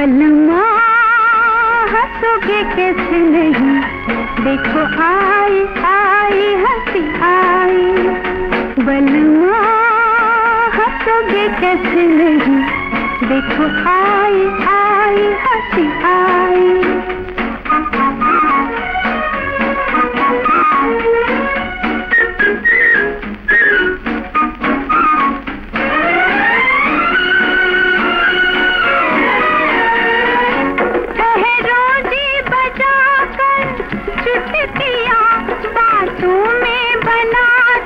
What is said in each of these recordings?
बलमा हंसोगे कैसे नहीं देखो, आई आई, हँसी आई। बलमा हंसोगे कैसे नहीं देखो, आई आई, हँसी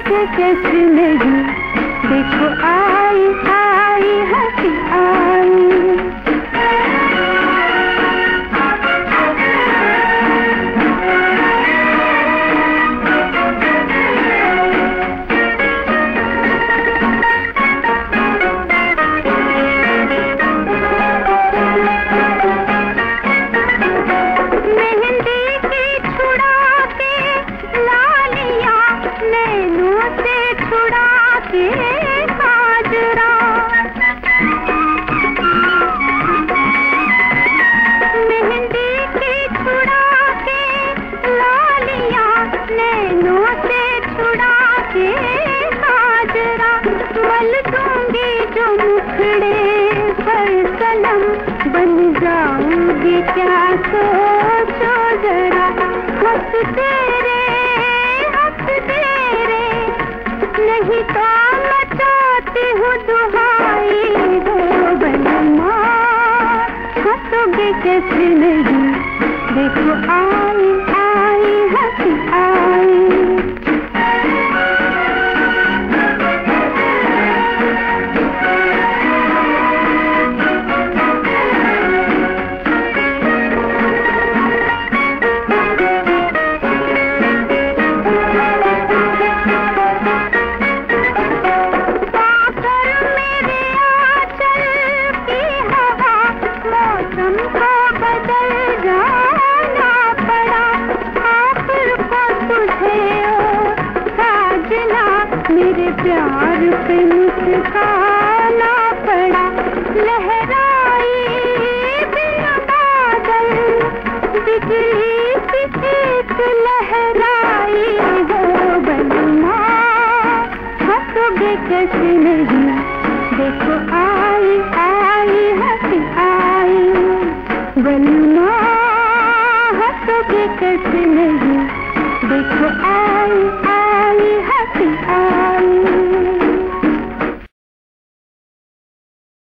हंसोगे कुछ नहीं देखो आई आई हँसी बन जाऊँगी। क्या सोचो जरा तेरे तेरे। नहीं तो मचाती हूँ दुहाई हो बनमा। कैसे नहीं? प्यार पे मुस्काना पड़ा। लहराई बादल, बिजली एक लहराई हो बलमा हंसोगे कैसे नहीं? देखो आ